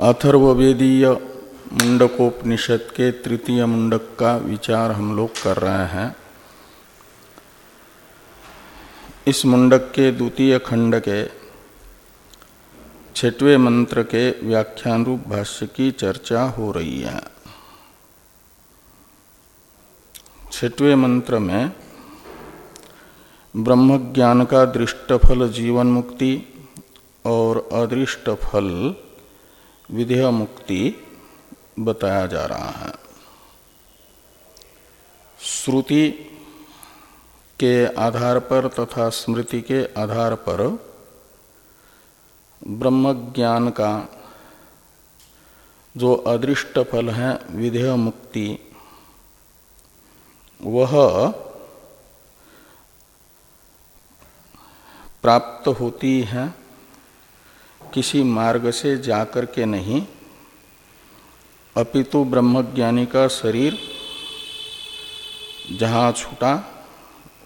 अथर्ववेदीय मुंडकोपनिषद के तृतीय मुंडक का विचार हम लोग कर रहे हैं। इस मुंडक के द्वितीय खंड के छठवें मंत्र के व्याख्यान रूप भाष्य की चर्चा हो रही है। छठवें मंत्र में ब्रह्म ज्ञान का दृष्टफल जीवन मुक्ति और अदृष्ट फल विधेय मुक्ति बताया जा रहा है। श्रुति के आधार पर तथा स्मृति के आधार पर ब्रह्म ज्ञान का जो अदृष्ट फल है विधेय मुक्ति वह प्राप्त होती है किसी मार्ग से जाकर के नहीं, अपितु ब्रह्मज्ञानी का शरीर जहाँ छूटा,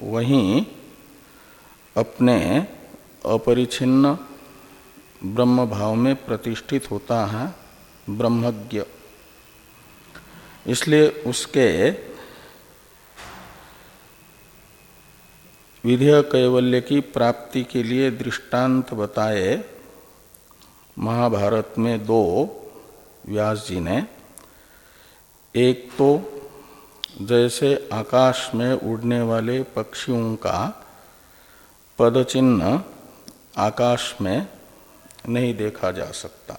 वहीं अपने अपरिछिन्न ब्रह्म भाव में प्रतिष्ठित होता है ब्रह्मज्ञ। इसलिए उसके विधेय कैवल्य की प्राप्ति के लिए दृष्टांत बताए महाभारत में दो व्यास जी ने, एक तो जैसे आकाश में उड़ने वाले पक्षियों का पदचिन्ह आकाश में नहीं देखा जा सकता।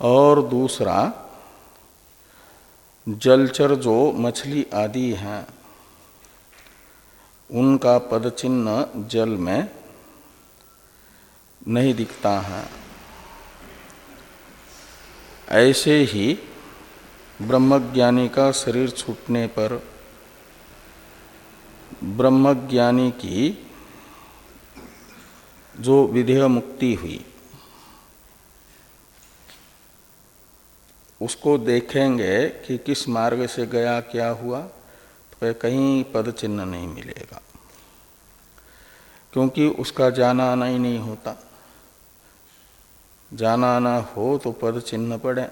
और दूसरा, जलचर जो मछली आदि हैं, उनका पदचिन्ह जल में नहीं दिखता है। ऐसे ही ब्रह्मज्ञानी का शरीर छूटने पर ब्रह्मज्ञानी की जो विधेय मुक्ति हुई, उसको देखेंगे कि किस मार्ग से गया, क्या हुआ तो कहीं पद चिन्ह नहीं मिलेगा। क्योंकि उसका जाना आना ही नहीं होता। जाना आना हो तो पद चिन्ह पड़े।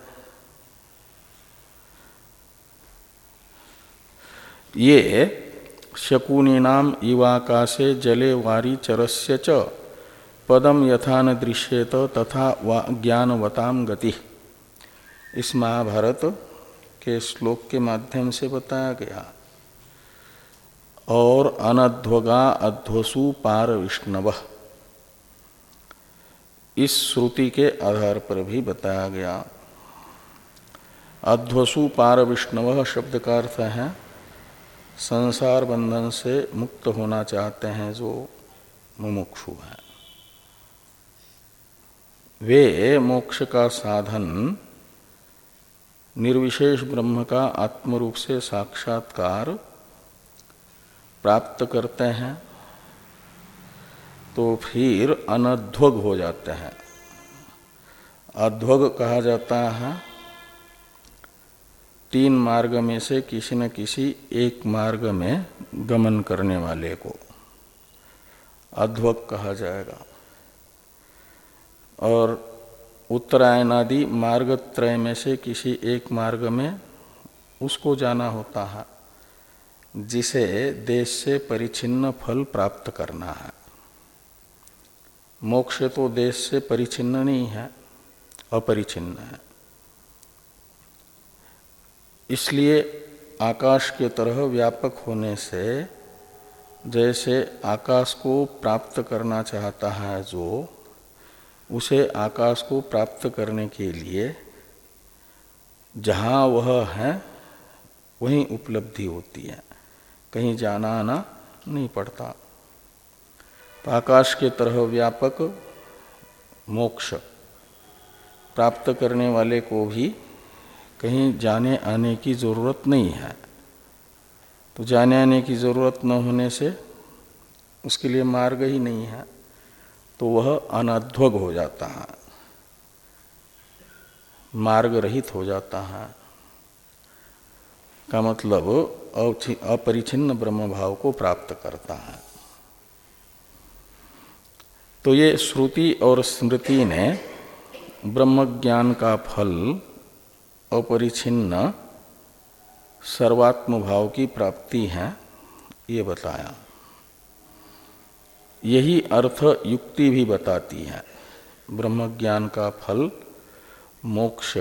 ये शकुनी नाम इवाकाशे जले वारी चरस्य च, पदम यथा न दृश्येत तथा ज्ञानवताम गति। इस महाभारत के श्लोक के माध्यम से बताया गया। और अनध्वगा अध्वसु पार विष्णव। इस श्रुति के आधार पर भी बताया गया। अध्वसु पार विष्णव शब्द का अर्थ है, संसार बंधन से मुक्त होना चाहते हैं जो मुमुक्षु हैं। वे मोक्ष का साधन, निर्विशेष ब्रह्म का आत्मरूप से साक्षात्कार प्राप्त करते हैं। तो फिर अनध्वग हो जाते हैं। अध्वग कहा जाता है, तीन मार्ग में से किसी न किसी एक मार्ग में गमन करने वाले को। अध्वग कहा जाएगा। और उत्तरायण आदि मार्ग त्रय में से किसी एक मार्ग में उसको जाना होता है, जिसे देश से परिचिन्न फल प्राप्त करना है। मोक्ष तो देश से परिचिन्न नहीं है, अपरिचिन्न है। इसलिए आकाश के तरह व्यापक होने से जैसे आकाश को प्राप्त करना चाहता है जो, उसे आकाश को प्राप्त करने के लिए जहाँ वह है, वहीं उपलब्धि होती है। कहीं जाना आना नहीं पड़ता। तो आकाश के तरह व्यापक मोक्ष प्राप्त करने वाले को भी कहीं जाने आने की ज़रूरत नहीं है। तो जाने आने की ज़रूरत न होने से उसके लिए मार्ग ही नहीं है तो वह अनध्वग हो जाता है मार्ग रहित हो जाता है। का मतलब अपरिचिन्न ब्रह्म भाव को प्राप्त करता है। तो ये श्रुति और स्मृति ने ब्रह्म ज्ञान का फल अपरिछिन्न सर्वात्म भाव की प्राप्ति है, ये बताया। यही अर्थ युक्ति भी बताती है। ब्रह्म ज्ञान का फल मोक्ष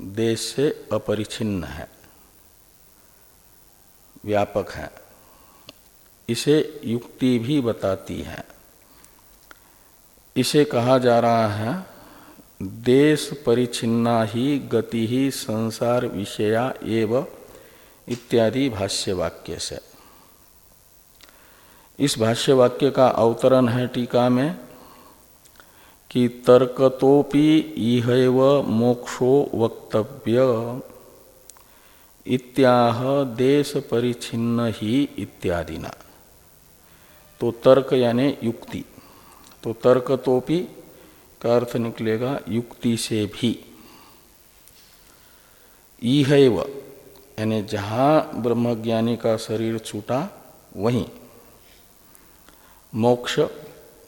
देश से अपरिछिन्न है। व्यापक है। इसे युक्ति भी बताती है। इसे कहा जा रहा है, देश परिचिन्ना ही, गति ही, संसार विषया एव इत्यादि भाष्य वाक्य से। इस भाष्य वाक्य का अवतरण है टीका में कि तर्कतोपि इह मोक्षो वक्तव्य इत्याह देश परिचिन्न ही इत्यादि ना तो तर्क यानी युक्ति। तो तर्क तोपि का अर्थ निकलेगा युक्ति से भी। इहैव यानी जहाँ ब्रह्मज्ञानी का शरीर छूटा, वहीं मोक्ष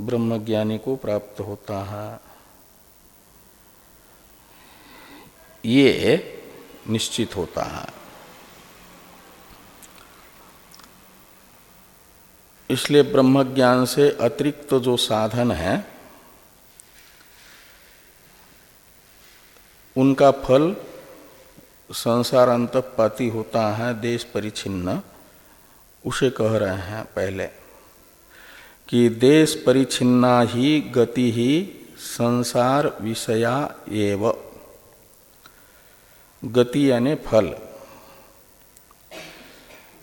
ब्रह्मज्ञानी को प्राप्त होता है। ये निश्चित होता है। इसलिए ब्रह्म ज्ञान से अतिरिक्त तो जो साधन है, उनका फल संसार अंतपाती होता है, देश परिचिन्न। उसे कह रहे हैं पहले कि देश परिचिन्ना ही गति ही संसार विषया एव। गति यानी फल।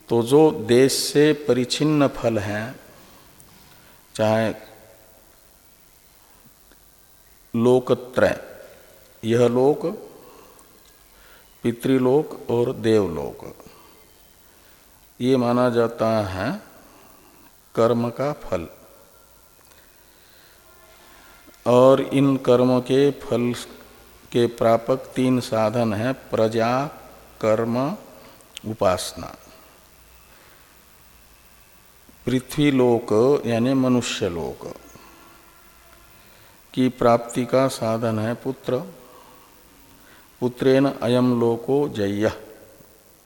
तो जो देश से परिचिन्न फल हैं, चाहे लोकत्रय, यह लोक, पितृलोक और देवलोक, ये माना जाता है कर्म का फल। और इन कर्म के फल के प्रापक तीन साधन हैं, प्रजा, कर्म, उपासना। पृथ्वी लोक यानी मनुष्य लोक की प्राप्ति का साधन है पुत्र। पुत्रेन अयम लोको जय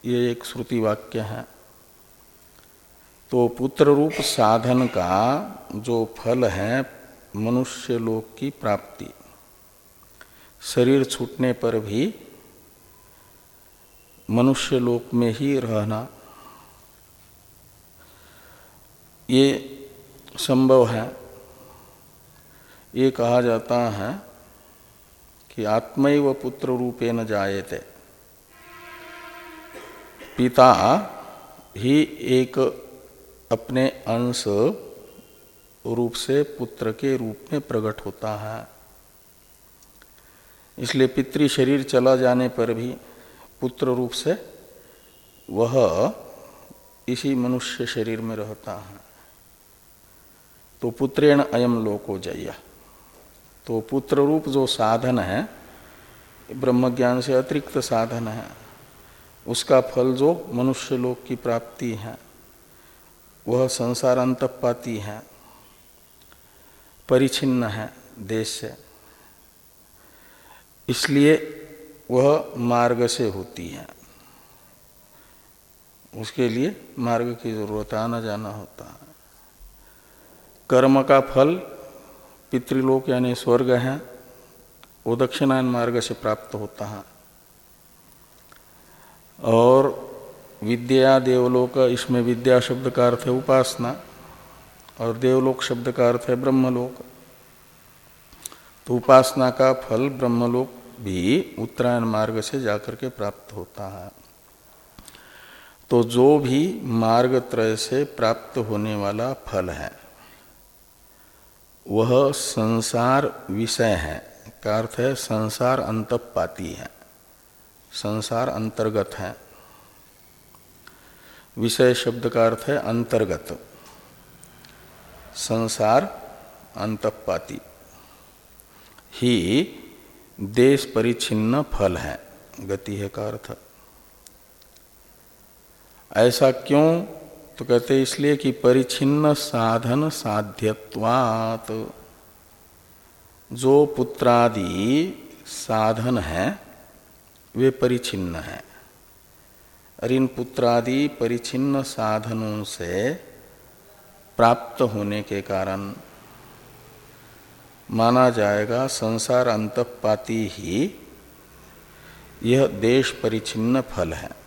ये एक श्रुति वाक्य है। तो पुत्र रूप साधन का जो फल है मनुष्य लोक की प्राप्ति। शरीर छूटने पर भी मनुष्य लोक में ही रहना ये संभव है। ये कहा जाता है कि आत्मैव पुत्र रूपे न जायते। पिता ही एक अपने अंश रूप से पुत्र के रूप में प्रकट होता है। इसलिए पितृ शरीर चला जाने पर भी पुत्र रूप से वह इसी मनुष्य शरीर में रहता है। तो पुत्रेण अयम लोको जय तो पुत्र रूप जो साधन है ब्रह्म ज्ञान से अतिरिक्त साधन है, उसका फल जो मनुष्य लोक की प्राप्ति है, वह संसार अंतपाती है, परिचिन्न है देश से। इसलिए वह मार्ग से होती है। उसके लिए मार्ग की ज़रूरत आना जाना होता। है कर्म का फल पितृलोक यानी स्वर्ग है, वो दक्षिणायन मार्ग से प्राप्त होता है। और विद्या देवलोक, इसमें विद्या शब्द का अर्थ है उपासना, और देवलोक शब्द का अर्थ है ब्रह्मलोक। तो उपासना का फल ब्रह्मलोक भी उत्तरायण मार्ग से जाकर के प्राप्त होता है। तो जो भी मार्ग त्रय से प्राप्त होने वाला फल है। वह संसार विषय है। का अर्थ है संसार अंतपाती है। संसार अंतर्गत है। विषय शब्द का अर्थ है अंतर्गत। संसार अंतपाती। ही देश परिचिन्न फल है। गति है का अर्थ। ऐसा क्यों तो कहते इसलिए कि परिचिन्न साधन साध्यत्वात। जो पुत्रादि साधन है, वे परिचिन्न है। और इन पुत्रादि परिचिन्न साधनों से प्राप्त होने के कारण माना जाएगा संसार अंतपाती ही यह देश परिचिन्न फल है।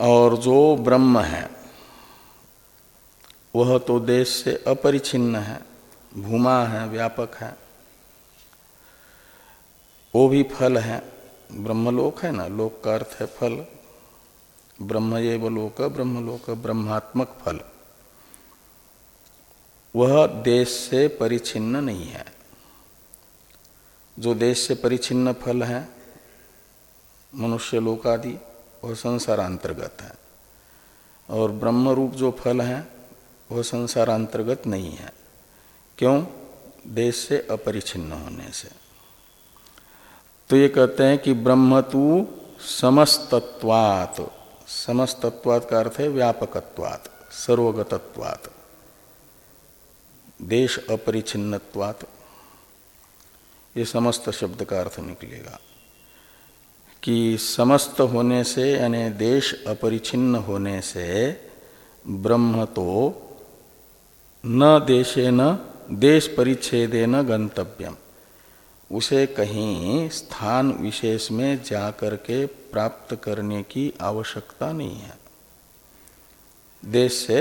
और जो ब्रह्म है, वह तो देश से अपरिछिन्न है, भूमा है, व्यापक है। वो भी फल है, ब्रह्मलोक है ना, लोक का अर्थ है फल। ब्रह्म ये लोक, ब्रह्मलोक ब्रह्मात्मक फल। वह देश से परिचिन्न नहीं है। जो देश से परिचिन्न फल है, मनुष्य लोक आदि वह संसार अंतर्गत है। और ब्रह्म रूप जो फल है वह संसार अंतर्गत नहीं है। क्यों? देश से अपरिछिन्न होने से। तो ये कहते हैं कि ब्रह्म तु समस्तत्वात। समस्तत्वात का अर्थ है व्यापकत्वात, सर्वगतत्वात। देश अपरिचिन्नत्वात ये समस्त शब्द का अर्थ निकलेगा। कि समस्त होने से, यानी देश अपरिचिन्न होने से, ब्रह्म तो न देशे न, देश परिच्छेदे न गंतव्यम। उसे कहीं स्थान विशेष में जाकर के प्राप्त करने की आवश्यकता नहीं है। देश से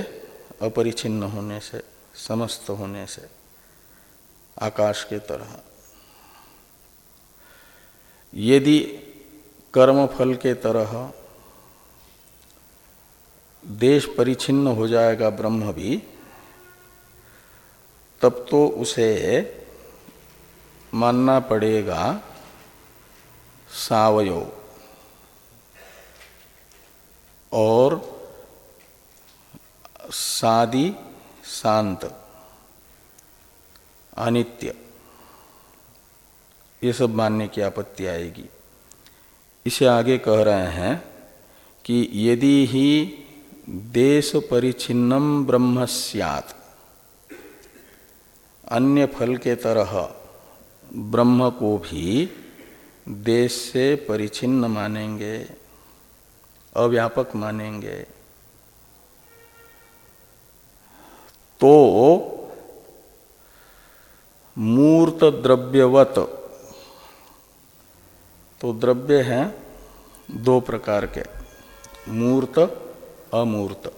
अपरिचिन्न होने से, समस्त होने से, आकाश के तरह। यदि कर्म फल के तरह देश परिचिन्न हो जाएगा ब्रह्म भी, तब तो उसे मानना पड़ेगा सावयो। और सादी शांत, अनित्य, ये सब मानने की आपत्ति आएगी। इसे आगे कह रहे हैं कि यदि ही देश परिचिन्नम ब्रह्म सियात, अन्य फल के तरह ब्रह्म को भी देश से परिचिन्न मानेंगे, अव्यापक मानेंगे तो मूर्त द्रव्यवत तो द्रव्य है दो प्रकार के, मूर्त, अमूर्त।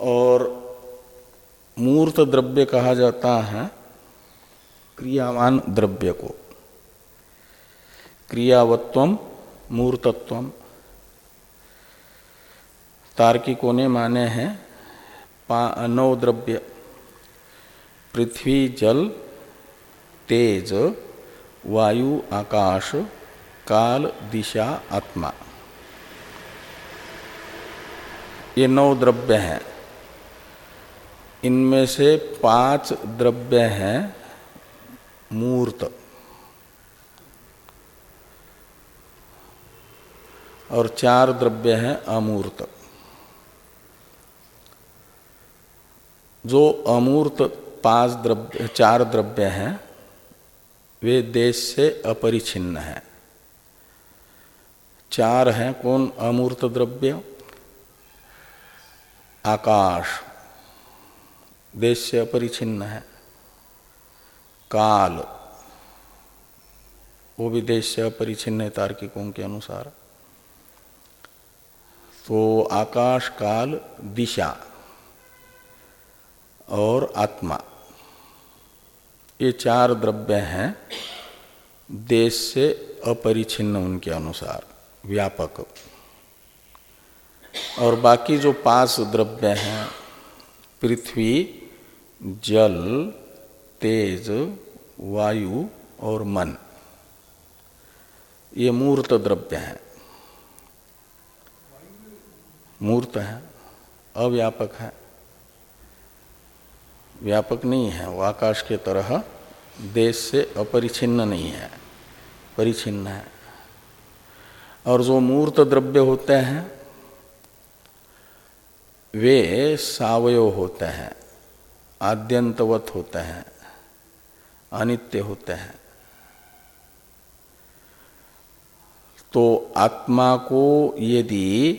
और मूर्त द्रव्य कहा जाता है क्रियावान द्रव्य को। क्रियावत्व मूर्तत्व तार्किकों ने माने हैं नौ द्रव्य, पृथ्वी, जल तेज, वायु, आकाश, काल, दिशा, आत्मा। ये नौ द्रव्य हैं। इनमें से पाँच द्रव्य हैं, मूर्त। और चार द्रव्य हैं, अमूर्त। जो अमूर्त पाँच द्रव्य, चार द्रव्य हैं वे देश से अपरिछिन्न हैं। चार हैं कौन? अमूर्त द्रव्य, आकाश। देश से अपरिछिन्न है। काल। वो भी देश से अपरिछिन्न है तार्किकों के अनुसार। तो आकाश, काल, दिशा और आत्मा। ये चार द्रव्य हैं, देश से अपरिछिन्न उनके अनुसार, व्यापक। और बाकी जो पाँच द्रव्य हैं, पृथ्वी, जल, तेज, वायु और मन, ये मूर्त द्रव्य हैं। मूर्त है, अव्यापक है। व्यापक नहीं है। वो आकाश के तरह देश से अपरिछिन्न नहीं है। परिचिन्न है। और जो मूर्त द्रव्य होते हैं, वे सावयव होते हैं, आद्यंतवत होते हैं, अनित्य होते हैं। तो आत्मा को यदि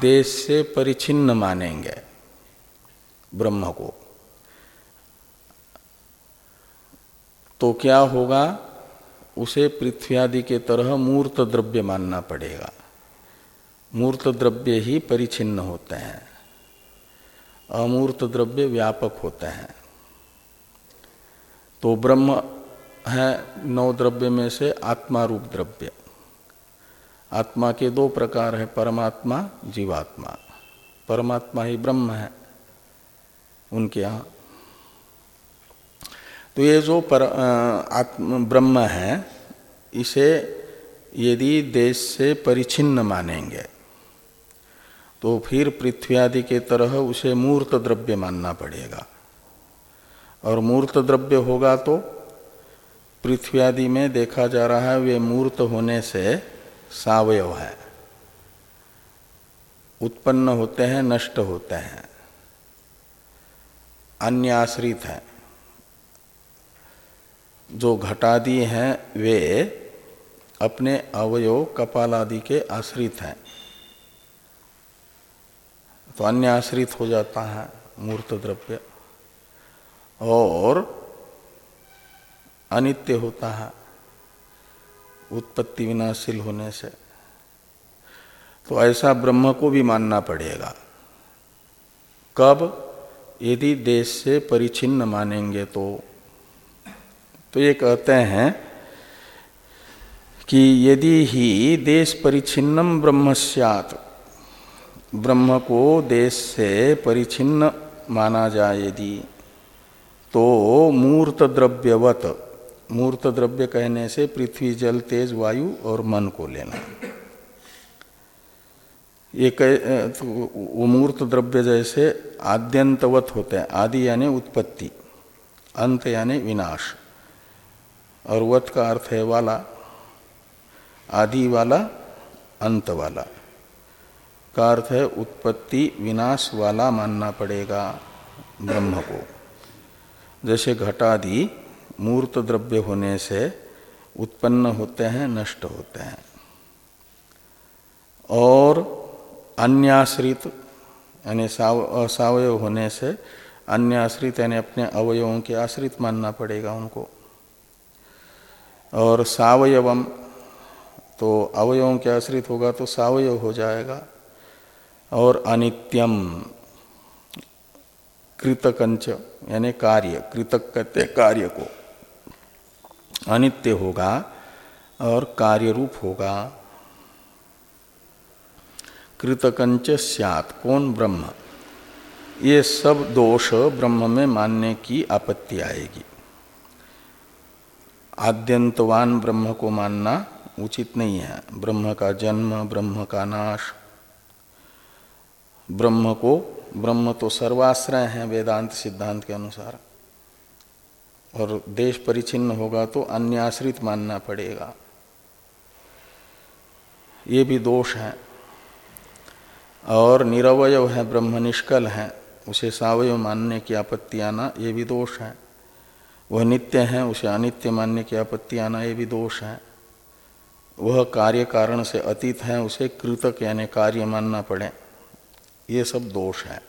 देश से परिचिन्न मानेंगे, ब्रह्म को तो क्या होगा? उसे पृथ्वी आदि के तरह मूर्त द्रव्य मानना पड़ेगा। मूर्त द्रव्य ही परिचिन्न होते हैं। अमूर्त द्रव्य व्यापक होते हैं। तो ब्रह्म है नौ द्रव्य में से आत्मा रूप द्रव्य। आत्मा के दो प्रकार है, परमात्मा, जीवात्मा। परमात्मा ही ब्रह्म है। उनके यहाँ तो ये जो पर आत्म, ब्रह्म है, इसे यदि देश से परिचिन्न मानेंगे तो फिर पृथ्वी आदि के तरह उसे मूर्त द्रव्य मानना पड़ेगा। और मूर्त द्रव्य होगा तो पृथ्वी आदि में देखा जा रहा है, वे मूर्त होने से सावयव है। उत्पन्न होते हैं, नष्ट होते हैं। अन्य आश्रित है। जो घटादि हैं, वे अपने अवयव कपाल आदि के आश्रित हैं। तो अन्य आश्रित हो जाता है मूर्त द्रव्य। और अनित्य होता है, उत्पत्ति विनाशील होने से। तो ऐसा ब्रह्म को भी मानना पड़ेगा। कब? यदि देश से परिचिन्न मानेंगे तो। तो ये कहते हैं कि यदि ही देश परिचिन्नम ब्रह्म ब्रह्म को देश से परिचिन्न माना जाए यदि तो मूर्त द्रव्यवत मूर्त द्रव्य कहने से पृथ्वी, जल, तेज, वायु और मन को लेना। ये कह तो वो मूर्त द्रव्य जैसे आद्यंतवत होते हैं, आदि यानी उत्पत्ति, अंत यानी विनाश। और वत का अर्थ है वाला, आदि वाला, अंत वाला। का अर्थ है उत्पत्ति, विनाश वाला मानना पड़ेगा ब्रह्म को। जैसे घटादि मूर्त द्रव्य होने से उत्पन्न होते हैं, नष्ट होते हैं। और अन्याश्रित, यानी असावयव होने से अन्याश्रित, यानी अपने अवयवों के आश्रित मानना पड़ेगा उनको। और सावयवम तो अवयवों के आश्रित होगा तो सावयव हो जाएगा। और अनित्यम, कृतकंच, यानी कार्य, कृतक कहते कार्य को। अनित्य होगा और कार्य रूप होगा। कृतकंच स्यात, कौन ब्रह्म? ये सब दोष ब्रह्म में मानने की आपत्ति आएगी। आद्यंतवान ब्रह्म को मानना उचित नहीं है। ब्रह्म का जन्म, ब्रह्म का नाश। ब्रह्म को, ब्रह्म तो सर्वाश्रय है वेदांत सिद्धांत के अनुसार। और देश परिचिन्न होगा तो अन्याश्रित मानना पड़ेगा। ये भी दोष है। और निरवय है, ब्रह्म निष्कल है। उसे सावय मानने की आपत्ति आना ये भी दोष है। वह नित्य है, उसे अनित्य मानने की आपत्ति आना ये भी दोष है। वह कार्य कारण से अतीत है, उसे कृतक यानी कार्य मानना पड़े। ये सब दोष है।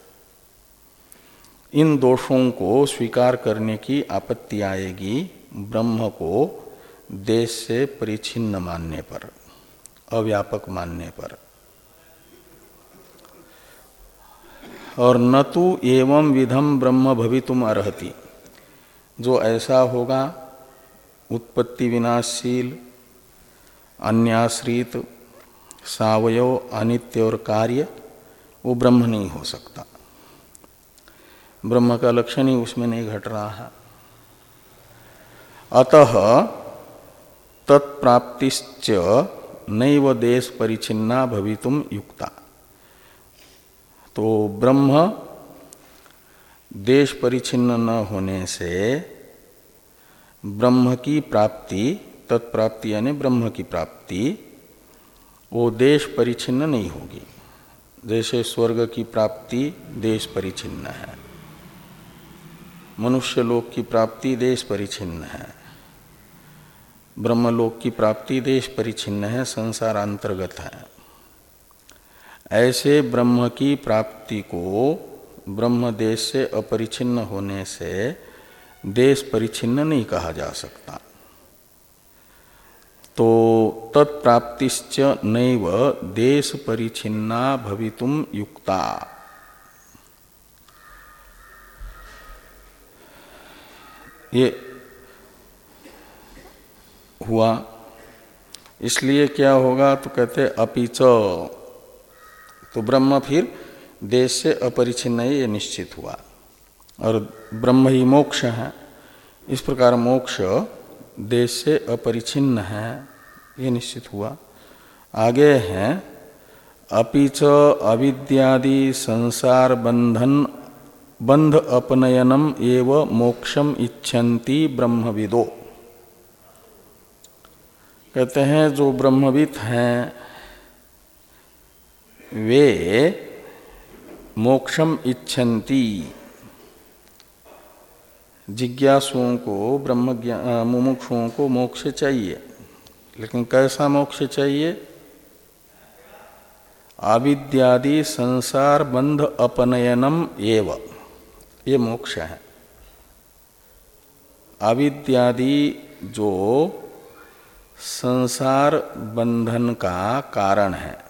इन दोषों को स्वीकार करने की आपत्ति आएगी ब्रह्म को देश से परिचिन्न मानने पर, अव्यापक मानने पर। और न तो एवं विधम ब्रह्म भवितुम अर्ति जो ऐसा होगा, उत्पत्ति विनाशशील अन्याश्रित सावयव अनित्य और कार्य, वो ब्रह्म नहीं हो सकता। ब्रह्म का लक्षण ही उसमें नहीं घट रहा है। अतः तत्प्राप्तिश्च नैव देश परिचिन्ना भवितुम युक्ता। तो ब्रह्म देश परिचिन्न न होने से ब्रह्म की प्राप्ति, तत्प्राप्ति यानी ब्रह्म की प्राप्ति, वो देश परिचिन्न नहीं होगी। जैसे स्वर्ग की प्राप्ति देश परिचिन्न है। मनुष्य लोक की प्राप्ति देश परिचिन्न है। ब्रह्मलोक की प्राप्ति देश परिचिन्न है, संसार अंतर्गत है। ऐसे ब्रह्म की प्राप्ति को ब्रह्म देश से अपरिचिन्न होने से देश परिचिन्न नहीं कहा जा सकता। तो तत्प्राप्तिश्च नैव देश परिचिन्ना भवितुम युक्ता। ये हुआ। इसलिए क्या होगा तो कहते अपिच तो ब्रह्म फिर देश से अपरिचिन्न ये निश्चित हुआ। और ब्रह्म ही मोक्ष है। इस प्रकार मोक्ष देश से अपरिचिन्न है, ये निश्चित हुआ। आगे हैं अपिच अविद्यादि संसार बंधन, बंध अपनयनम एव मोक्षम इच्छन्ति ब्रह्मविदो। कहते हैं, जो ब्रह्मविद हैं, वे मोक्षम इच्छन्ति। जिज्ञासुओं को ब्रह्म मुमुक्षुओं को मोक्ष चाहिए। लेकिन कैसा मोक्ष चाहिए? आविद्यादि संसार बंध अपनयनम एव। ये मोक्ष है। अविद्यादि जो संसार बंधन का कारण है।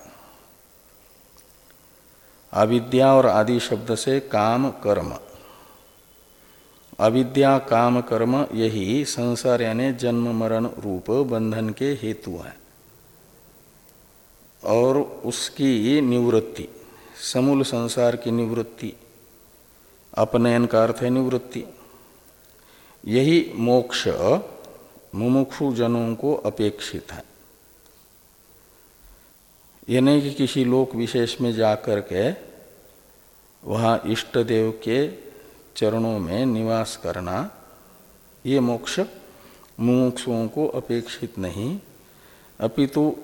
अविद्या और आदि शब्द से काम, कर्म। अविद्या, काम, कर्म यही संसार यानी जन्म, मरण, रूप, बंधन के हेतु है। और उसकी निवृत्ति, समूल संसार की निवृत्ति, अपनयन का अर्थ है निवृत्ति। यही मोक्ष मुमुक्षु जनों को अपेक्षित है। ये नहीं कि किसी लोक विशेष में जाकर के वहाँ इष्ट देव के चरणों में निवास करना, ये मोक्ष मुमुक्षुओं को अपेक्षित नहीं। अपितु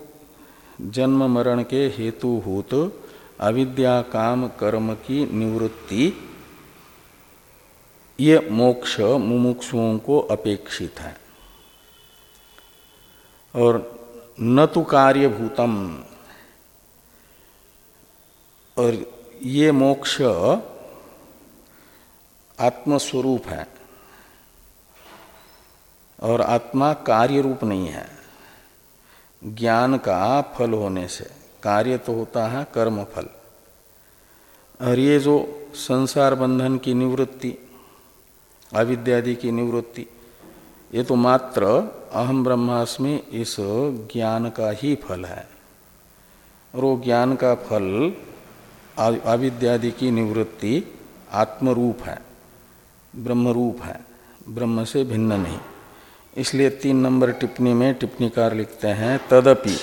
जन्म मरण के हेतुभूत अविद्या काम कर्म की निवृत्ति, ये मोक्ष मुमुक्षुओं को अपेक्षित है। और न तो कार्यभूतम और ये मोक्ष आत्मस्वरूप है और आत्मा कार्य रूप नहीं है। ज्ञान का फल होने से कार्य तो होता है, कर्म फल। और ये जो संसार बंधन की निवृत्ति, अविद्यादि की निवृत्ति, ये तो मात्र अहम ब्रह्मास्मि इस ज्ञान का ही फल है। और वो ज्ञान का फल अविद्यादि की निवृत्ति आत्मरूप है, ब्रह्मरूप है, ब्रह्म से भिन्न नहीं। इसलिए तीन नंबर टिप्पणी में टिप्पणीकार लिखते हैं, तदपि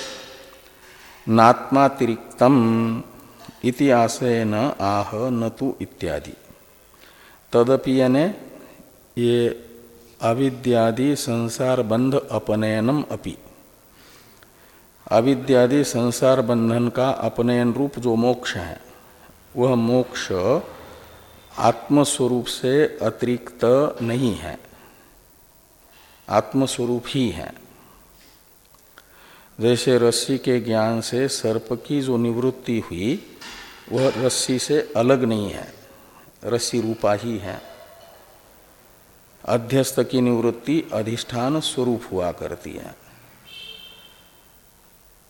नात्मातिरिक्तम इति आशय न आह न तो इत्यादि। तदपि यानी ये अविद्यादि संसार बंध अपनयनम अपि। अविद्यादि संसार बंधन का अपनयन रूप जो मोक्ष है वह मोक्ष आत्मस्वरूप से अतिरिक्त नहीं है। आत्मस्वरूप ही है। जैसे रस्सी के ज्ञान से सर्प की जो निवृत्ति हुई, वह रस्सी से अलग नहीं है। रस्सी रूपा ही है। अध्यस्त की निवृत्ति अधिष्ठान स्वरूप हुआ करती है।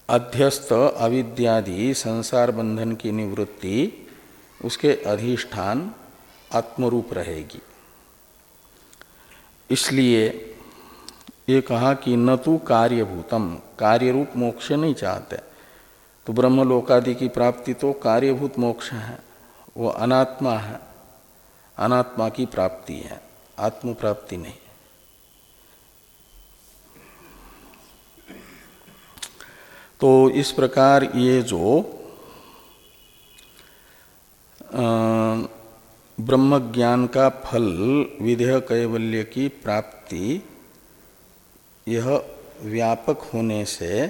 अध्यस्त अविद्यादि संसार बंधन की निवृत्ति उसके अधिष्ठान आत्मरूप रहेगी। इसलिए ये कहा कि न तो कार्यभूतम, कार्यरूप मोक्ष नहीं चाहते। तो ब्रह्मलोकादि की प्राप्ति तो कार्यभूत मोक्ष है, वो अनात्मा है। अनात्मा की प्राप्ति है आत्म प्राप्ति नहीं। तो इस प्रकार ये जो ब्रह्म ज्ञान का फल विधेय कैवल्य की प्राप्ति यह व्यापक होने से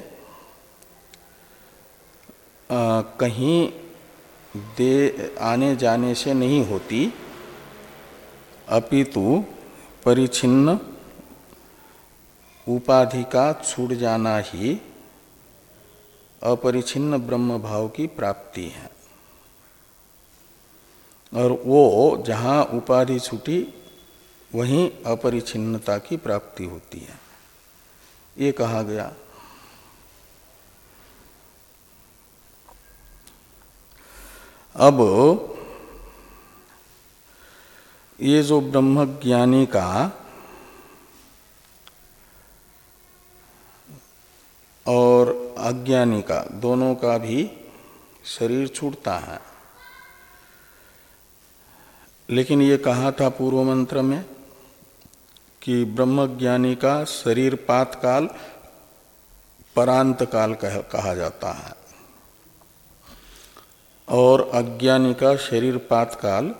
आ, कहीं दे आने जाने से नहीं होती। अपितु परिचिन्न उपाधि का छूट जाना ही अपरिचिन्न ब्रह्म भाव की प्राप्ति है। और वो जहाँ उपाधि छूटी, वहीं अपरिचिन्नता की प्राप्ति होती है। ये कहा गया। अब ये जो ब्रह्मज्ञानी का और अज्ञानी का, दोनों का भी शरीर छूटता है। लेकिन ये कहा था पूर्व मंत्र में कि ब्रह्मज्ञानी का शरीर पात काल परांत काल कहा जाता है। और अज्ञानी का शरीर पात काल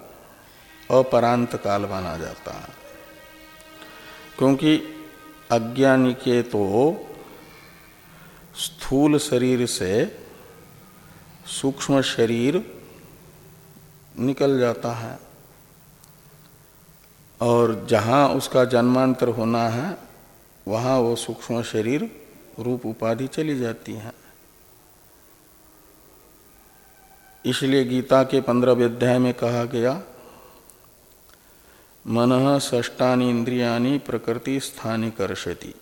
अपरांत काल माना जाता है। क्योंकि अज्ञानी के तो स्थूल शरीर से सूक्ष्म शरीर निकल जाता है। और जहाँ उसका जन्मांतर होना है, वहाँ वो सूक्ष्म शरीर रूप उपाधि चली जाती है। इसलिए गीता के पंद्रह अध्याय में कहा गया, मन ष्टानी इंद्रिया प्रकृति स्थानी कर्षति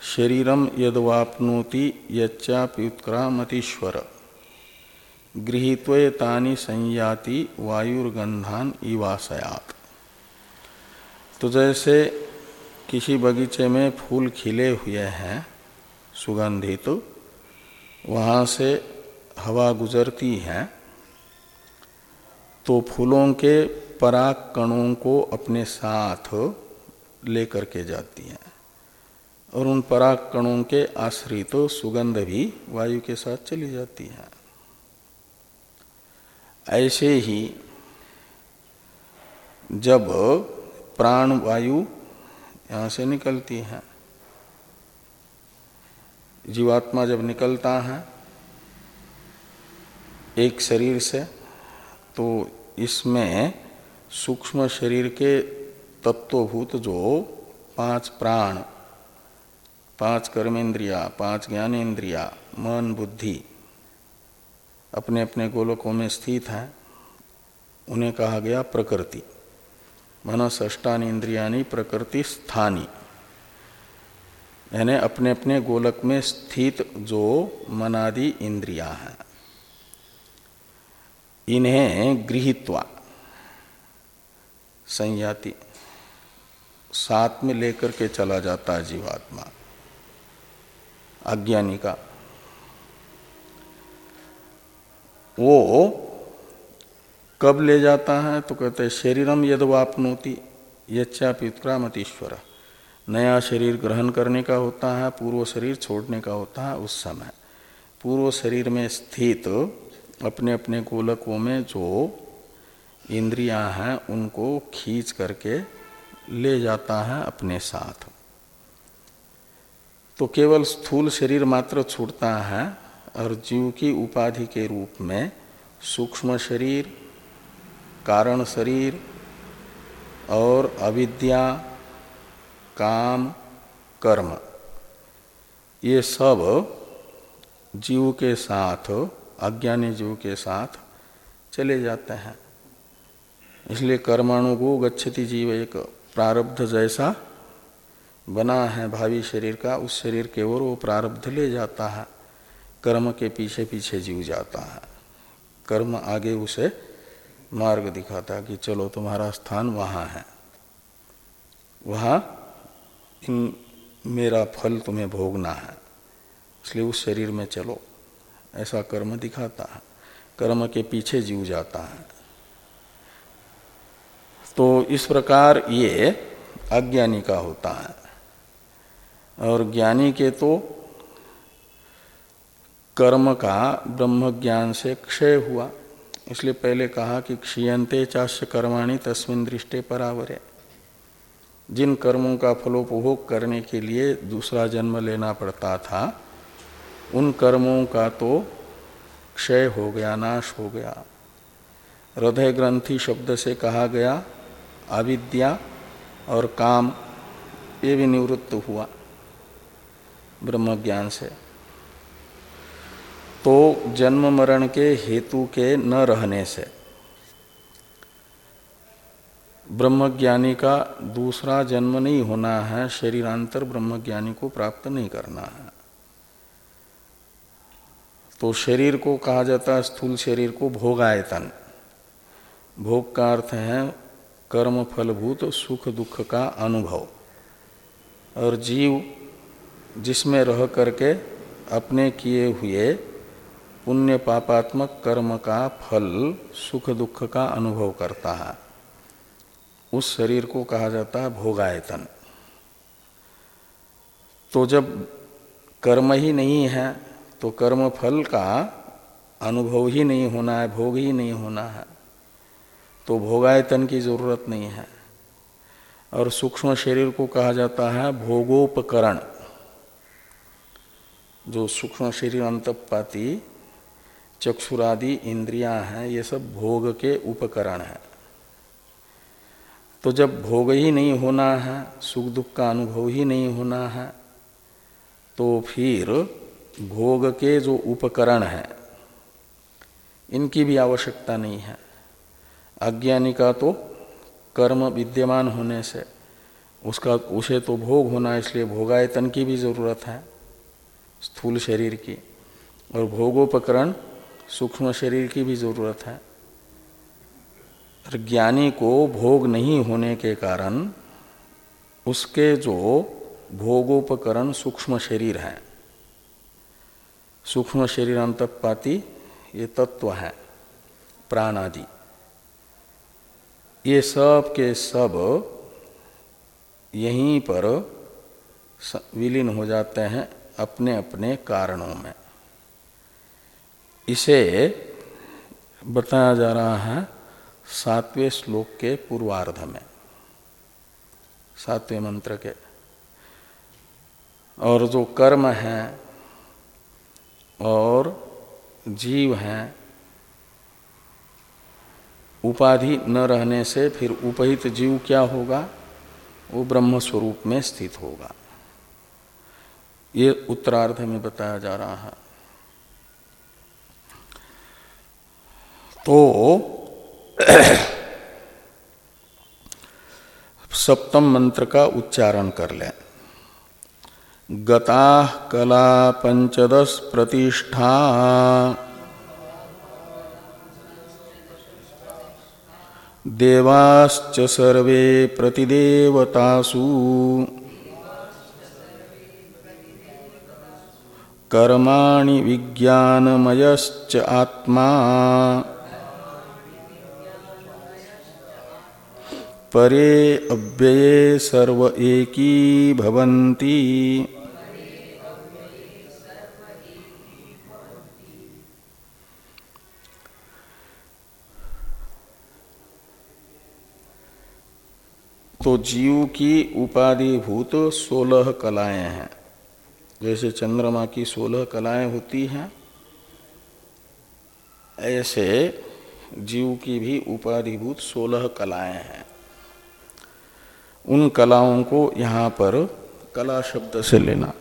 शरीरम यदवापनोति यच्चाप्युत्क्रामतीश्वर गृहीत्वतानि संयाति वायुर्गंधान इवासयात। तो जैसे किसी बगीचे में फूल खिले हुए हैं सुगंधित तो वहाँ से हवा गुजरती है तो फूलों के पराग कणों को अपने साथ लेकर के जाती हैं। और उन पराग कणों के आश्रित तो सुगंध भी वायु के साथ चली जाती है। ऐसे ही जब प्राण वायु यहाँ से निकलती है। जीवात्मा जब निकलता है एक शरीर से तो इसमें सूक्ष्म शरीर के तत्वभूत जो पाँच प्राण, पाँच कर्मेंद्रिया, पाँच ज्ञानेन्द्रिया मन, बुद्धि अपने अपने गोलकों में स्थित हैं, उन्हें कहा गया प्रकृति। मन ष्टान इंद्रिया प्रकृति स्थानी। यानी अपने अपने गोलक में स्थित जो मनादि इंद्रिया हैं। इन्हें गृहित्वा, संयाति, साथ में लेकर के चला जाता है जीवात्मा। अज्ञानी का। वो कब ले जाता है? तो कहते हैं, शरीरम यद वापनोति यच्चापि उत्क्रामतीश्वर नया शरीर ग्रहण करने का होता है, पूर्व शरीर छोड़ने का होता है उस समय। पूर्व शरीर में स्थित अपने अपने गोलकों में जो इंद्रियाँ हैं, उनको खींच करके ले जाता है अपने साथ। तो केवल स्थूल शरीर मात्र छूटता है, और जीव की उपाधि के रूप में सूक्ष्म शरीर कारण शरीर और अविद्या, काम, कर्म, ये सब जीव के साथ, अज्ञानी जीव के साथ चले जाते हैं। इसलिए कर्माणु को गच्छति जीव एक प्रारब्ध जैसा बना है, भावी शरीर का, उस शरीर के ओर वो प्रारब्ध ले जाता है। कर्म के पीछे पीछे जीव जाता है। कर्म आगे उसे मार्ग दिखाता है कि चलो तुम्हारा स्थान वहाँ है। वहाँ इन मेरा फल तुम्हें भोगना है। इसलिए उस शरीर में चलो। ऐसा कर्म दिखाता है। कर्म के पीछे जीव जाता है। तो इस प्रकार ये अज्ञानी का होता है। और ज्ञानी के तो कर्म का ब्रह्म ज्ञान से क्षय हुआ। इसलिए पहले कहा कि क्षीयते चाष्य कर्माणी तस्मिन दृष्टि परावरे। जिन कर्मों का फलोपभोग करने के लिए दूसरा जन्म लेना पड़ता था, उन कर्मों का तो क्षय हो गया, नाश हो गया। हृदय ग्रंथि शब्द से कहा गया, अविद्या और काम, ये भी निवृत्त हुआ। ब्रह्म ज्ञान से। तो जन्म मरण के हेतु के न रहने से। ब्रह्मज्ञानी का दूसरा जन्म नहीं होना है, शरीरांतर ब्रह्मज्ञानी को प्राप्त नहीं करना है। तो शरीर को कहा जाता है स्थूल शरीर को भोगायतन। भोग का अर्थ है कर्म फलभूत सुख दुख का अनुभव। और जीव जिसमें रह करके अपने किए हुए पुण्य पापात्मक कर्म का फल, सुख दुख का अनुभव करता है। उस शरीर को कहा जाता है भोगायतन। तो जब कर्म ही नहीं है तो कर्म फल का अनुभव ही नहीं होना है, भोग ही नहीं होना है। तो भोगायतन की ज़रूरत नहीं है। और सूक्ष्म शरीर को कहा जाता है भोगोपकरण। जो सूक्ष्म शरीर अंतपाती चक्षुरादि इंद्रियाँ हैं, ये सब भोग के उपकरण हैं। तो जब भोग ही नहीं होना है, सुख दुख का अनुभव ही नहीं होना है तो फिर भोग के जो उपकरण हैं, इनकी भी आवश्यकता नहीं है। अज्ञानी का तो कर्म विद्यमान होने से उसका, उसे तो भोग होना, इसलिए भोगायतन की भी ज़रूरत है, स्थूल शरीर की। और भोगोपकरण सूक्ष्म शरीर की भी ज़रूरत है। ज्ञानी को भोग नहीं होने के कारण उसके जो भोगोपकरण सूक्ष्म शरीर है, सूक्ष्म शरीर अंतपाती ये तत्व है प्राण आदि ये सब के सब यहीं पर विलीन हो जाते हैं अपने अपने कारणों में। इसे बताया जा रहा है सातवें श्लोक के पूर्वार्ध में, सातवें मंत्र के। और जो कर्म है और जीव हैं, उपाधि न रहने से फिर उपहित जीव क्या होगा? वो ब्रह्म स्वरूप में स्थित होगा। ये उत्तरार्ध में बताया जा रहा है। तो सप्तम मंत्र का उच्चारण कर लें। गता कला पंचदश प्रतिष्ठा। देवाश्च सर्वे प्रतिदेवतासु। कर्माणि विज्ञानमयश्च आत्मा। परे अव्यये सर्व एकी भवन्ति। तो जीव की उपाधिभूत सोलह कलाएँ हैं। जैसे चंद्रमा की सोलह कलाएँ होती हैं, ऐसे जीव की भी उपाधिभूत सोलह कलाएँ हैं। उन कलाओं को यहाँ पर कला शब्द से लेना।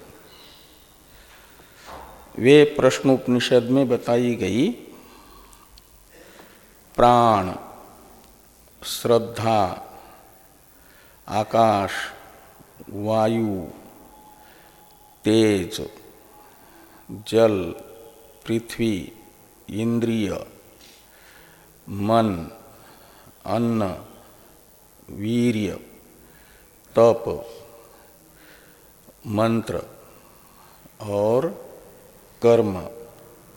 वे प्रश्नोपनिषद में बताई गई प्राण, श्रद्धा, आकाश, वायु, तेज, जल, पृथ्वी, इंद्रिय, मन, अन्न, वीर्य तप, मंत्र और कर्म,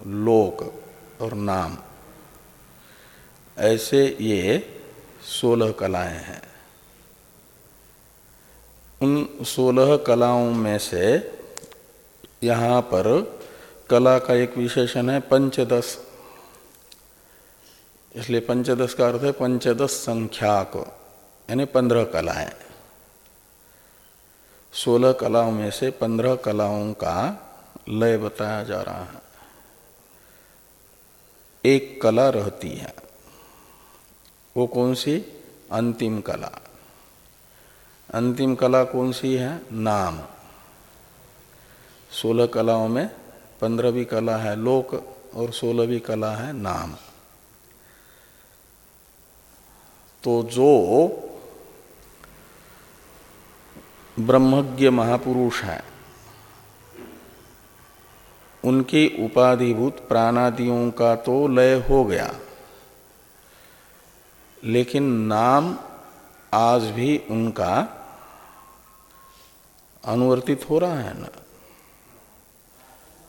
लोक और नाम। ऐसे ये सोलह कलाएँ हैं। उन सोलह कलाओं में से यहाँ पर कला का एक विशेषण है पंचदश। इसलिए पंचदश का अर्थ है पंचदश संख्याक यानी पंद्रह कलाएँ। सोलह कलाओं में से पंद्रह कलाओं का लय बताया जा रहा है। एक कला रहती है। वो कौन सी? अंतिम कला। अंतिम कला कौन सी है? नाम। सोलह कलाओं में पंद्रहवीं कला है लोक और सोलहवीं कला है नाम। तो जो ब्रह्मज्ञ महापुरुष है। उनकी उपाधिभूत प्राणादियों का तो लय हो गया। लेकिन नाम आज भी उनका अनुवर्तित हो रहा है ना।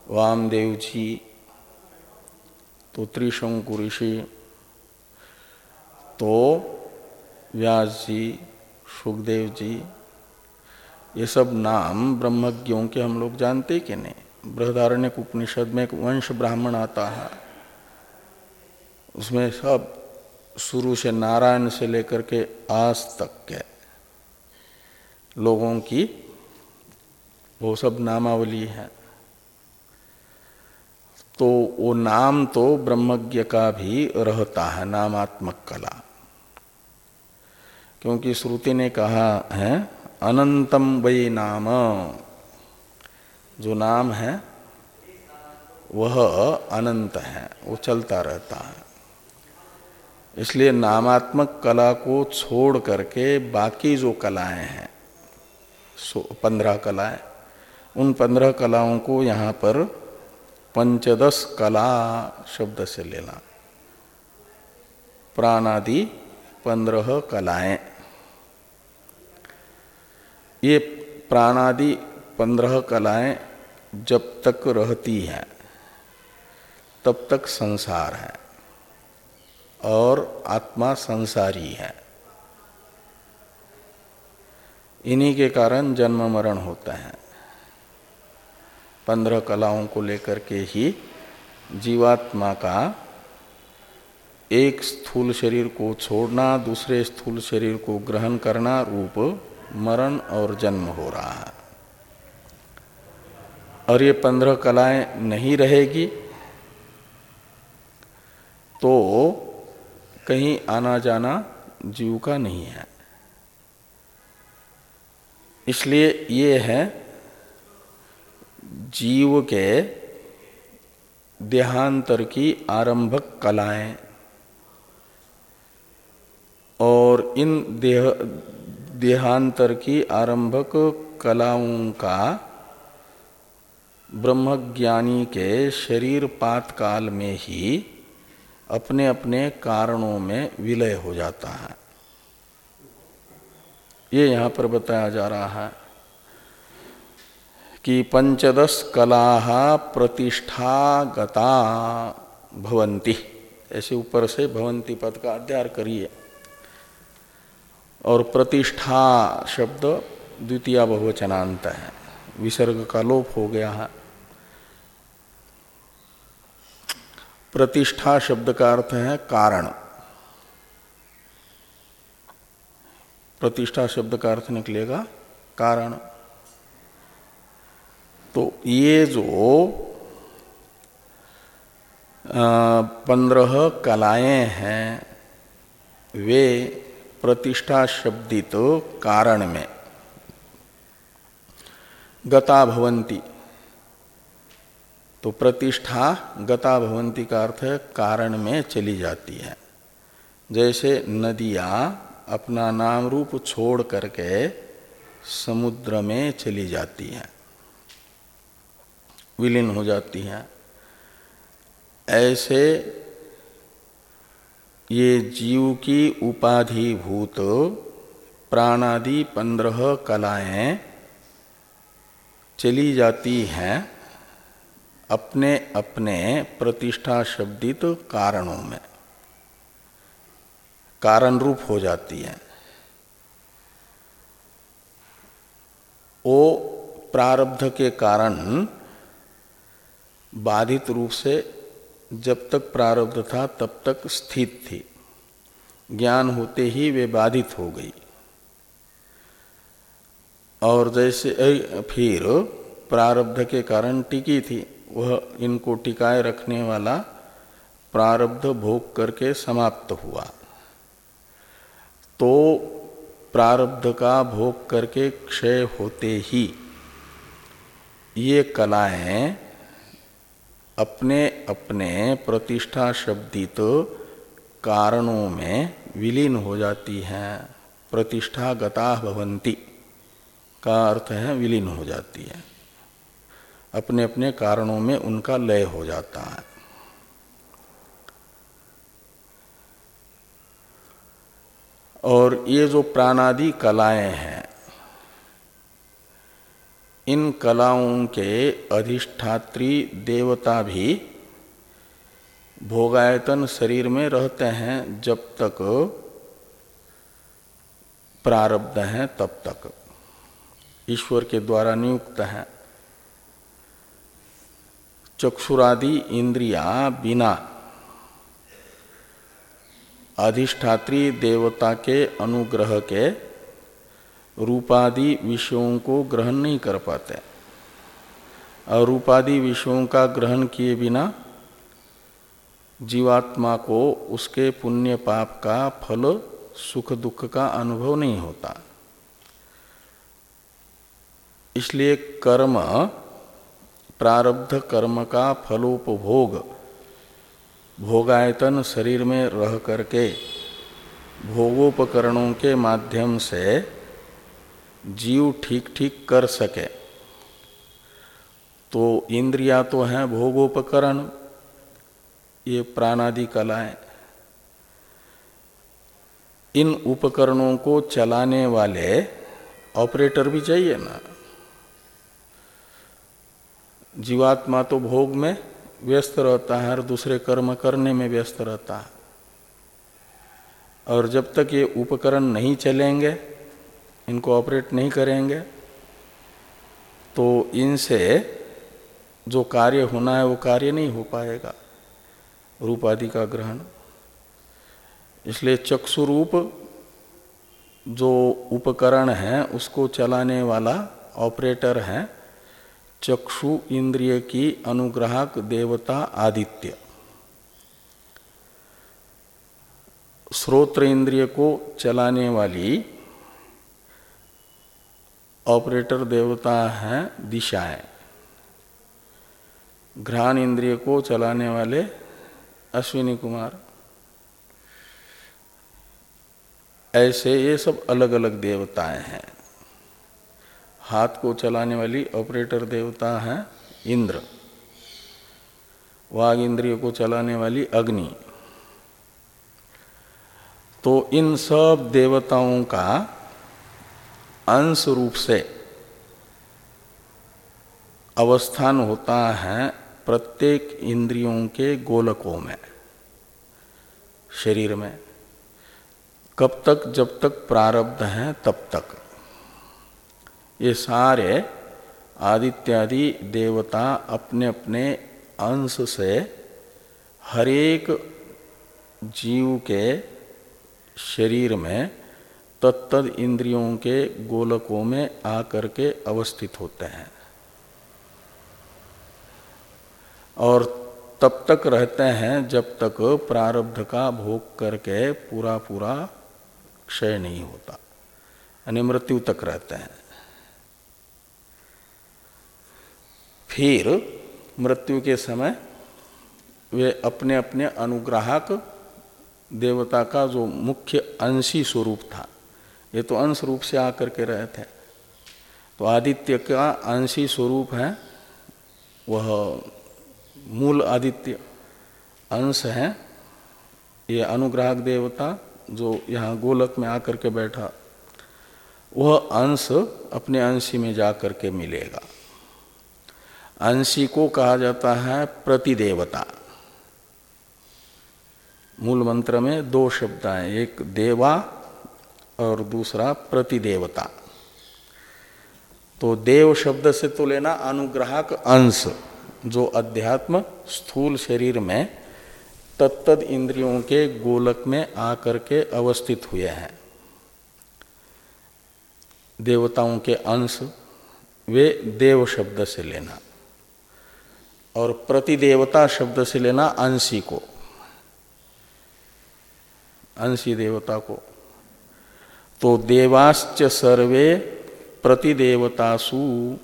वामदेव जी तो त्रिशंकु ऋषि तो व्यास जी, सुखदेव जी ये सब नाम ब्रह्मज्ञों के हम लोग जानते कि नहीं? बृहदारण्य उपनिषद में एक वंश ब्राह्मण आता है। उसमें सब शुरू से नारायण से लेकर के आज तक के लोगों की वो सब नामावली है। तो वो नाम तो ब्रह्मज्ञ का भी रहता है, नामात्मक कला। क्योंकि श्रुति ने कहा है अनंतम वही नाम। जो नाम है, वह अनंत है, वो चलता रहता है। इसलिए नामात्मक कला को छोड़ करके बाकी जो कलाएँ हैं पंद्रह कलाएँ, उन पंद्रह कलाओं को यहाँ पर पंचदश कला शब्द से लेना। प्राणादि पंद्रह कलाएँ। ये प्राणादि पंद्रह कलाएँ जब तक रहती हैं, तब तक संसार है और आत्मा संसारी है। इन्हीं के कारण जन्म मरण होता है। पंद्रह कलाओं को लेकर के ही जीवात्मा का एक स्थूल शरीर को छोड़ना, दूसरे स्थूल शरीर को ग्रहण करना रूप मरण और जन्म हो रहा है। और ये पंद्रह कलाएँ नहीं रहेगी तो कहीं आना जाना जीव का नहीं है। इसलिए ये है, जीव के देहांतर की आरंभक कलाएँ। और इन देह देहांतर की आरंभक कलाओं का ब्रह्मज्ञानी के शरीर पात काल में ही अपने अपने कारणों में विलय हो जाता है। ये यहाँ पर बताया जा रहा है कि पंचदश कला प्रतिष्ठागता भवंती ऐसे ऊपर से भवंती पद का अध्यय करिए। और प्रतिष्ठा शब्द द्वितीय बहुवचनांत है। विसर्ग का लोप हो गया है। प्रतिष्ठा शब्द का अर्थ है कारण। प्रतिष्ठा शब्द का अर्थ निकलेगा कारण। तो ये जो पंद्रह कलाएँ हैं, वे प्रतिष्ठा शब्दित कारण में गता भवंती तो प्रतिष्ठा, गता भवंती का अर्थ कारण में चली जाती है। जैसे नदियाँ अपना नाम रूप छोड़ करके समुद्र में चली जाती हैं। विलीन हो जाती हैं। ऐसे ये जीव की उपाधिभूत प्राणादि पंद्रह कलाएँ चली जाती हैं अपने अपने प्रतिष्ठा शब्दित कारणों में। कारण रूप हो जाती है। वो प्रारब्ध के कारण बाधित रूप से जब तक प्रारब्ध था, तब तक स्थित थी। ज्ञान होते ही वे बाधित हो गई। और जैसे फिर प्रारब्ध के कारण टिकी थी। वह इनको टिकाए रखने वाला प्रारब्ध भोग करके समाप्त हुआ। तो प्रारब्ध का भोग करके क्षय होते ही ये कलाएँ अपने अपने प्रतिष्ठा शब्दित कारणों में विलीन हो जाती हैं प्रतिष्ठा गता भवंती का अर्थ है विलीन हो जाती है। अपने अपने कारणों में उनका लय हो जाता है। और ये जो प्राणादि कलाएँ हैं इन कलाओं के अधिष्ठात्री देवता भी भोगायतन शरीर में रहते हैं जब तक प्रारब्ध हैं तब तक। ईश्वर के द्वारा नियुक्त है। चक्षुरादि इंद्रिया बिना अधिष्ठात्री देवता के अनुग्रह के रूपादि विषयों को ग्रहण नहीं कर पाते। और रूपादि विषयों का ग्रहण किए बिना जीवात्मा को उसके पुण्य पाप का फल, सुख दुख का अनुभव नहीं होता। इसलिए कर्म, प्रारब्ध कर्म का फलोपभोग, भोगायतन शरीर में रह करके, भोगोपकरणों के माध्यम से जीव ठीक ठीक कर सके। तो इंद्रिया तो हैं भोगोपकरण, ये प्राणादि कलाएँ। इन उपकरणों को चलाने वाले ऑपरेटर भी चाहिए ना। जीवात्मा तो भोग में व्यस्त रहता है और दूसरे कर्म करने में व्यस्त रहता है। और जब तक ये उपकरण नहीं चलेंगे इनको ऑपरेट नहीं करेंगे तो इनसे जो कार्य होना है वो कार्य नहीं हो पाएगा रूप आदि का ग्रहण। इसलिए चक्षु रूप जो उपकरण है, उसको चलाने वाला ऑपरेटर है चक्षु इंद्रिय की अनुग्राहक देवता आदित्य। श्रोत्र इंद्रिय को चलाने वाली ऑपरेटर देवता है दिशाएँ घ्राण इंद्रिय को चलाने वाले अश्विनी कुमार। ऐसे ये सब अलग अलग देवताएँ हैं। हाथ को चलाने वाली ऑपरेटर देवता है, इंद्र। वाघ इंद्रिय को चलाने वाली अग्नि। तो इन सब देवताओं का अंश रूप से अवस्थान होता है प्रत्येक इंद्रियों के गोलकों में, शरीर में। कब तक, जब तक प्रारब्ध है, तब तक। ये सारे आदित्यादि देवता अपने अपने अंश से हरेक जीव के शरीर में तत्द इंद्रियों के गोलकों में आकर के अवस्थित होते हैं। और तब तक रहते हैं जब तक प्रारब्ध का भोग करके पूरा पूरा क्षय नहीं होता, यानी मृत्यु तक रहते हैं। फिर मृत्यु के समय वे अपने अपने अनुग्राहक देवता का जो मुख्य अंशी स्वरूप था ये तो अंश रूप से आकर के रहे थे तो आदित्य का अंशी स्वरूप है, वह मूल आदित्य अंश है। ये अनुग्राहक देवता जो यहाँ गोलक में आकर के बैठा, वह अंश अपने अंशी में जा कर के मिलेगा। अंशी को कहा जाता है प्रतिदेवता। मूल मंत्र में दो शब्द हैं एक देवा और दूसरा प्रतिदेवता। तो देव शब्द से तो लेना अनुग्राहक अंश, जो अध्यात्म स्थूल शरीर में तत्त इंद्रियों के गोलक में आकर के अवस्थित हुए हैं। देवताओं के अंश, वे देव शब्द से लेना। और प्रतिदेवता शब्द से लेना अंशी को। अंशी देवता को। तो देवाश्च सर्वे प्रतिदेवतासु।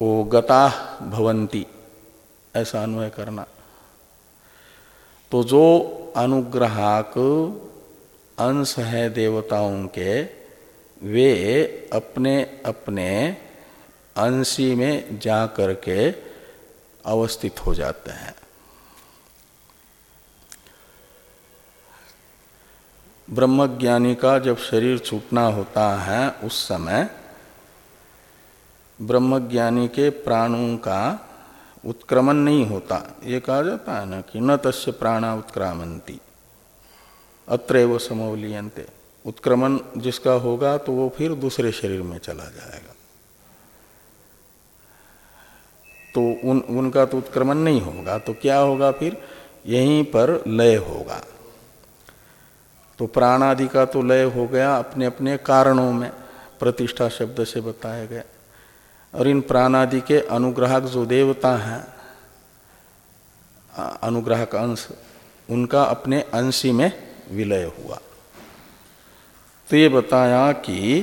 ओ गता भवंती ऐसा अन्वय करना। तो जो अनुग्रहाक अंश है देवताओं के, वे अपने अपने अंशी में जा करके अवस्थित हो जाते हैं। ब्रह्मज्ञानी का जब शरीर छूटना होता है उस समय, ब्रह्मज्ञानी के प्राणों का उत्क्रमण नहीं होता। ये कहा जाता है ना कि न तस्य प्राणा उत्क्रामंती वो समवलियंते उत्क्रमण जिसका होगा तो वो फिर दूसरे शरीर में चला जाएगा। तो उन, उनका तो उत्क्रमण नहीं होगा तो क्या होगा फिर? यहीं पर लय होगा। तो प्राणादि का तो लय हो गया अपने अपने कारणों में, प्रतिष्ठा शब्द से बताया गया। और इन प्राणादि के अनुग्राहक जो देवता हैं अनुग्राहक अंश, उनका अपने अंशी में विलय हुआ। तो ये बताया कि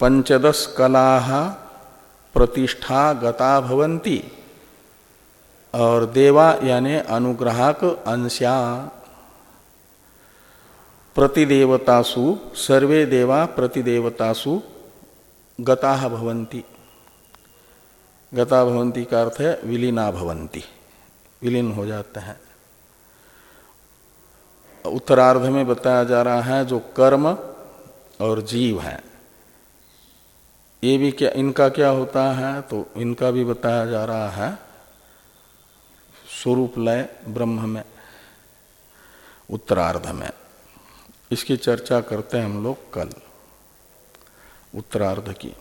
पंचदश कला प्रतिष्ठा गता भवंती और देवा यानी अनुग्राहक अंश्या प्रतिदेवतासु, सर्वे देवा प्रतिदेवतासु गता भवंती गता भवंती का अर्थ है, विलीना भवंती विलीन हो जाते हैं। उत्तरार्ध में बताया जा रहा है, जो कर्म और जीव है, ये भी क्या, इनका क्या होता है तो इनका भी बताया जा रहा है, स्वरूप लय ब्रह्म में, उत्तरार्ध में। इसकी चर्चा करते हैं हम लोग कल। उत्तरार्ध की।